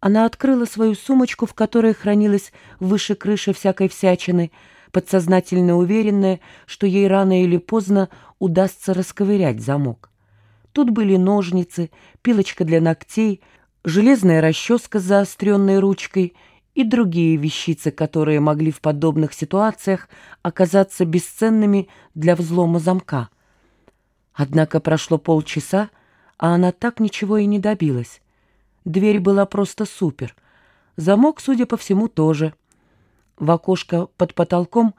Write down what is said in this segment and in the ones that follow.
Она открыла свою сумочку, в которой хранилась выше крыши всякой всячины, подсознательно уверенная, что ей рано или поздно удастся расковырять замок. Тут были ножницы, пилочка для ногтей, железная расческа с заостренной ручкой и другие вещицы, которые могли в подобных ситуациях оказаться бесценными для взлома замка. Однако прошло полчаса, а она так ничего и не добилась. Дверь была просто супер. Замок, судя по всему, тоже. В окошко под потолком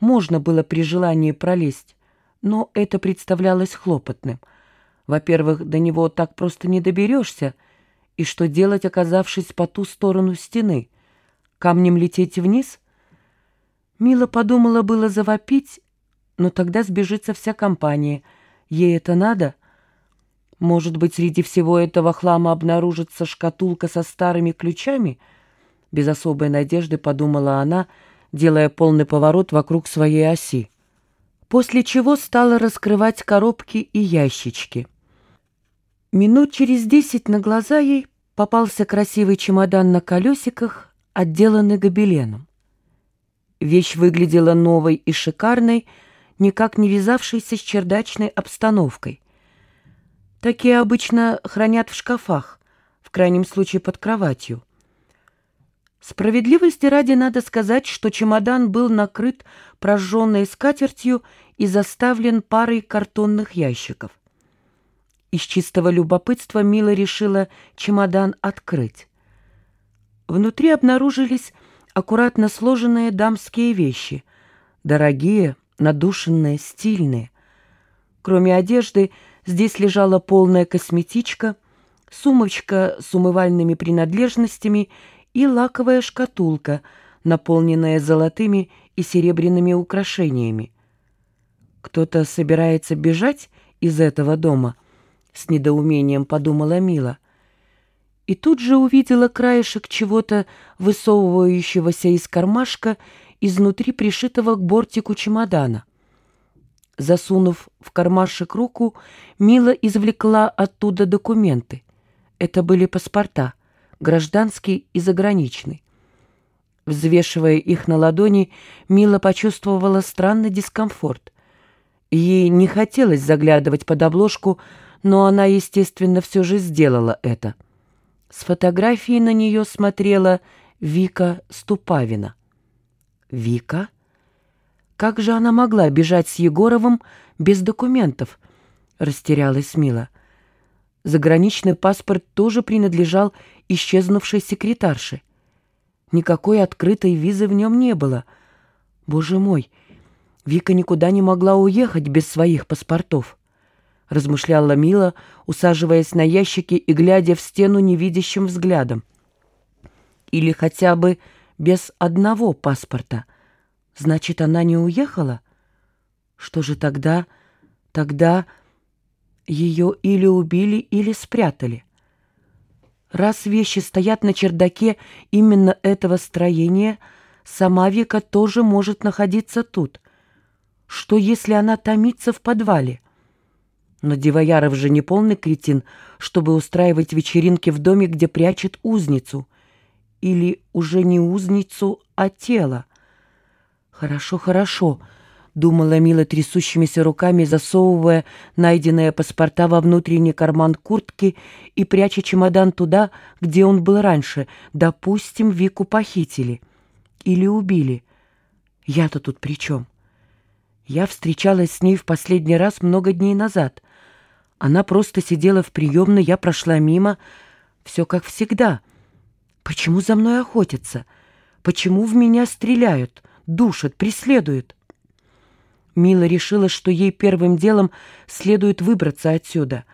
можно было при желании пролезть, но это представлялось хлопотным. Во-первых, до него так просто не доберешься, и что делать, оказавшись по ту сторону стены? Камнем лететь вниз? Мила подумала было завопить, но тогда сбежится вся компания. Ей это надо — может быть, среди всего этого хлама обнаружится шкатулка со старыми ключами? Без особой надежды подумала она, делая полный поворот вокруг своей оси. После чего стала раскрывать коробки и ящички. Минут через десять на глаза ей попался красивый чемодан на колесиках, отделанный гобеленом. Вещь выглядела новой и шикарной, никак не вязавшейся с чердачной обстановкой — Такие обычно хранят в шкафах, в крайнем случае под кроватью. Справедливости ради надо сказать, что чемодан был накрыт прожженной скатертью и заставлен парой картонных ящиков. Из чистого любопытства Мила решила чемодан открыть. Внутри обнаружились аккуратно сложенные дамские вещи, дорогие, надушенные, стильные. Кроме одежды, Здесь лежала полная косметичка, сумочка с умывальными принадлежностями и лаковая шкатулка, наполненная золотыми и серебряными украшениями. «Кто-то собирается бежать из этого дома?» — с недоумением подумала Мила. И тут же увидела краешек чего-то, высовывающегося из кармашка, изнутри пришитого к бортику чемодана. Засунув в кармашек руку, Мила извлекла оттуда документы. Это были паспорта, гражданский и заграничный. Взвешивая их на ладони, Мила почувствовала странный дискомфорт. Ей не хотелось заглядывать под обложку, но она, естественно, все же сделала это. С фотографией на нее смотрела Вика Ступавина. «Вика?» Как же она могла бежать с Егоровым без документов? Растерялась Мила. Заграничный паспорт тоже принадлежал исчезнувшей секретарше. Никакой открытой визы в нем не было. Боже мой, Вика никуда не могла уехать без своих паспортов. Размышляла Мила, усаживаясь на ящике и глядя в стену невидящим взглядом. Или хотя бы без одного паспорта — Значит, она не уехала? Что же тогда? Тогда ее или убили, или спрятали. Раз вещи стоят на чердаке именно этого строения, сама Вика тоже может находиться тут. Что, если она томится в подвале? Но Дивояров же не полный кретин, чтобы устраивать вечеринки в доме, где прячет узницу. Или уже не узницу, а тело. «Хорошо, хорошо», — думала Мила трясущимися руками, засовывая найденные паспорта во внутренний карман куртки и пряча чемодан туда, где он был раньше. Допустим, Вику похитили. Или убили. Я-то тут при чем? Я встречалась с ней в последний раз много дней назад. Она просто сидела в приемной, я прошла мимо. Все как всегда. Почему за мной охотятся? Почему в меня стреляют?» Душит, преследует. Мила решила, что ей первым делом следует выбраться отсюда,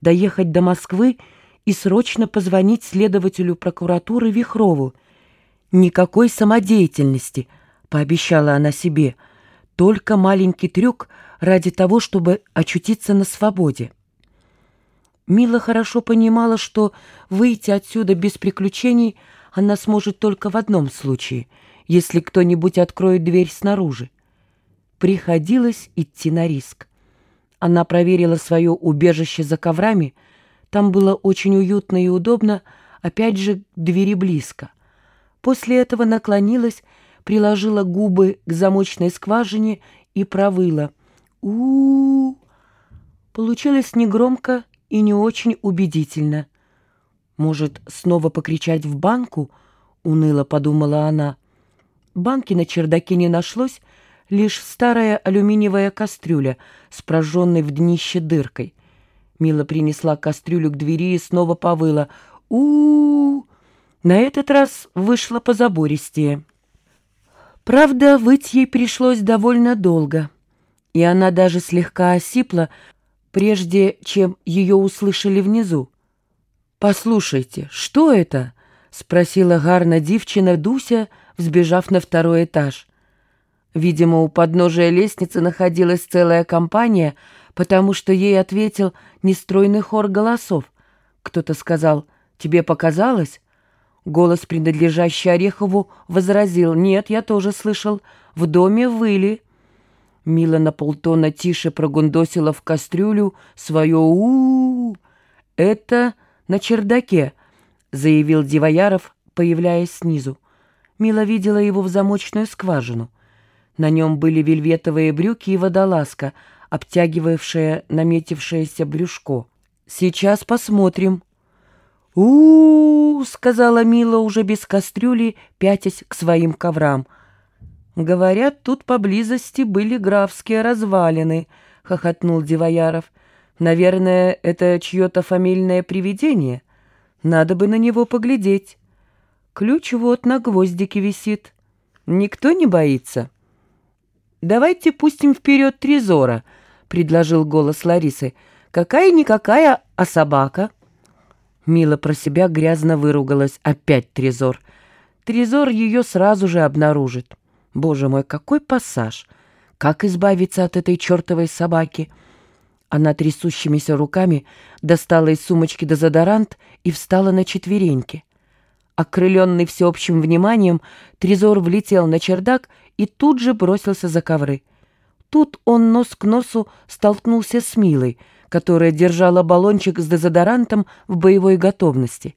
доехать до Москвы и срочно позвонить следователю прокуратуры Вихрову. «Никакой самодеятельности», — пообещала она себе, — «только маленький трюк ради того, чтобы очутиться на свободе». Мила хорошо понимала, что выйти отсюда без приключений она сможет только в одном случае — если кто-нибудь откроет дверь снаружи. Приходилось идти на риск. Она проверила свое убежище за коврами. Там было очень уютно и удобно, опять же двери близко. После этого наклонилась, приложила губы к замочной скважине и провыла. у у, -у Получилось негромко и не очень убедительно. «Может, снова покричать в банку?» — уныло подумала она. Банки на чердаке не нашлось, лишь старая алюминиевая кастрюля с прожженной в днище дыркой. Мила принесла кастрюлю к двери и снова повыла. у у, -у На этот раз вышла позабористее. Правда, выть ей пришлось довольно долго, и она даже слегка осипла, прежде чем ее услышали внизу. «Послушайте, что это?» — спросила гарна девчина Дуся, взбежав на второй этаж. Видимо, у подножия лестницы находилась целая компания, потому что ей ответил нестройный хор голосов. Кто-то сказал «Тебе показалось?» Голос, принадлежащий Орехову, возразил «Нет, я тоже слышал. В доме выли». Мила на полтона тише прогундосила в кастрюлю свое у, -у, -у. «Это на чердаке», — заявил Дивояров, появляясь снизу. Мила видела его в замочную скважину. На нем были вельветовые брюки и водолазка, обтягивавшая наметившееся брюшко. «Сейчас посмотрим». у, -у, -у сказала Мила уже без кастрюли, пятясь к своим коврам — «Говорят, тут поблизости были графские развалины», — хохотнул Дивояров. «Наверное, это чье-то фамильное привидение. Надо бы на него поглядеть. Ключ вот на гвоздике висит. Никто не боится?» «Давайте пустим вперед Трезора», — предложил голос Ларисы. «Какая-никакая, а собака». Мила про себя грязно выругалась. Опять Трезор. Трезор ее сразу же обнаружит. Боже мой, какой пассаж! Как избавиться от этой чертовой собаки? Она трясущимися руками достала из сумочки дезодорант и встала на четвереньки. Окрыленный всеобщим вниманием, Трезор влетел на чердак и тут же бросился за ковры. Тут он нос к носу столкнулся с Милой, которая держала баллончик с дезодорантом в боевой готовности.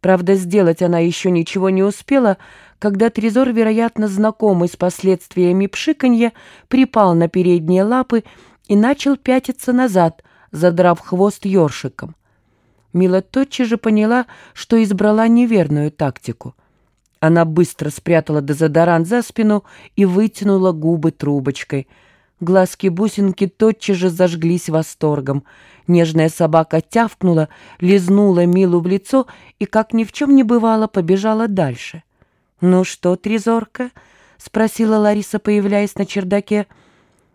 Правда, сделать она еще ничего не успела, когда Трезор, вероятно, знакомый с последствиями пшиканья, припал на передние лапы и начал пятиться назад, задрав хвост ёршиком. Мила тотчас же поняла, что избрала неверную тактику. Она быстро спрятала дезодорант за спину и вытянула губы трубочкой. Глазки-бусинки тотчас же зажглись восторгом. Нежная собака тявкнула, лизнула Милу в лицо и, как ни в чем не бывало, побежала дальше. «Ну что, Трезорка?» — спросила Лариса, появляясь на чердаке.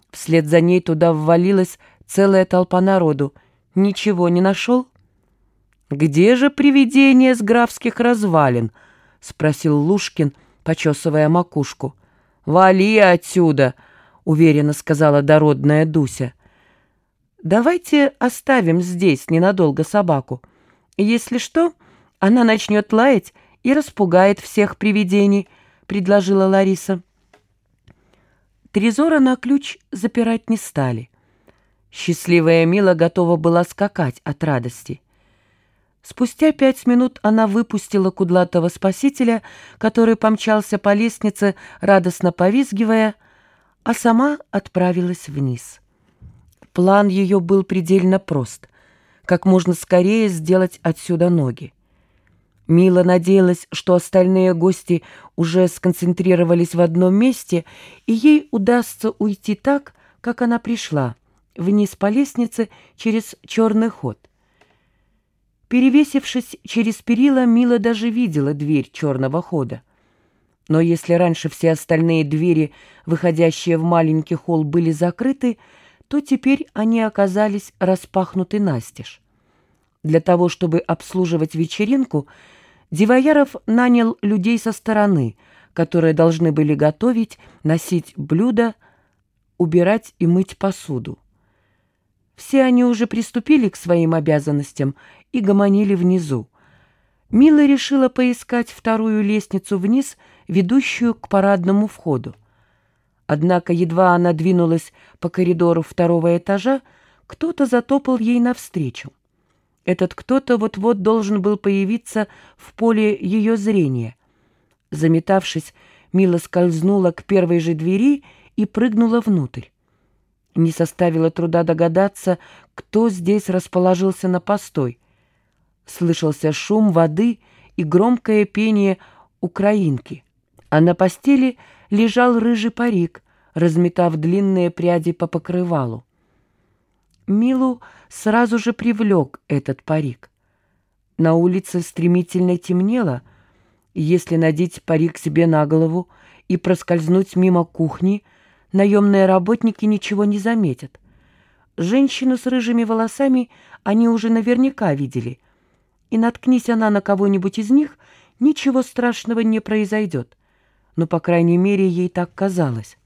Вслед за ней туда ввалилась целая толпа народу. «Ничего не нашел?» «Где же привидение с графских развалин?» — спросил Лушкин, почесывая макушку. «Вали отсюда!» — уверенно сказала дородная Дуся. «Давайте оставим здесь ненадолго собаку. Если что, она начнет лаять и распугает всех привидений», — предложила Лариса. Трезора на ключ запирать не стали. Счастливая Мила готова была скакать от радости. Спустя пять минут она выпустила кудлатого спасителя, который помчался по лестнице, радостно повизгивая, а сама отправилась вниз. План ее был предельно прост — как можно скорее сделать отсюда ноги. Мила надеялась, что остальные гости уже сконцентрировались в одном месте, и ей удастся уйти так, как она пришла, вниз по лестнице через черный ход. Перевесившись через перила, Мила даже видела дверь черного хода. Но если раньше все остальные двери, выходящие в маленький холл, были закрыты, то теперь они оказались распахнуты настежь. Для того, чтобы обслуживать вечеринку, Дивояров нанял людей со стороны, которые должны были готовить, носить блюда, убирать и мыть посуду. Все они уже приступили к своим обязанностям и гомонили внизу. Мила решила поискать вторую лестницу вниз, ведущую к парадному входу. Однако едва она двинулась по коридору второго этажа, кто-то затопал ей навстречу. Этот кто-то вот-вот должен был появиться в поле ее зрения. Заметавшись, Мила скользнула к первой же двери и прыгнула внутрь. Не составило труда догадаться, кто здесь расположился на постой. Слышался шум воды и громкое пение украинки, а на постели лежал рыжий парик, разметав длинные пряди по покрывалу. Милу сразу же привлек этот парик. На улице стремительно темнело. Если надеть парик себе на голову и проскользнуть мимо кухни, наемные работники ничего не заметят. Женщину с рыжими волосами они уже наверняка видели. И наткнись она на кого-нибудь из них, ничего страшного не произойдет. Но, по крайней мере, ей так казалось.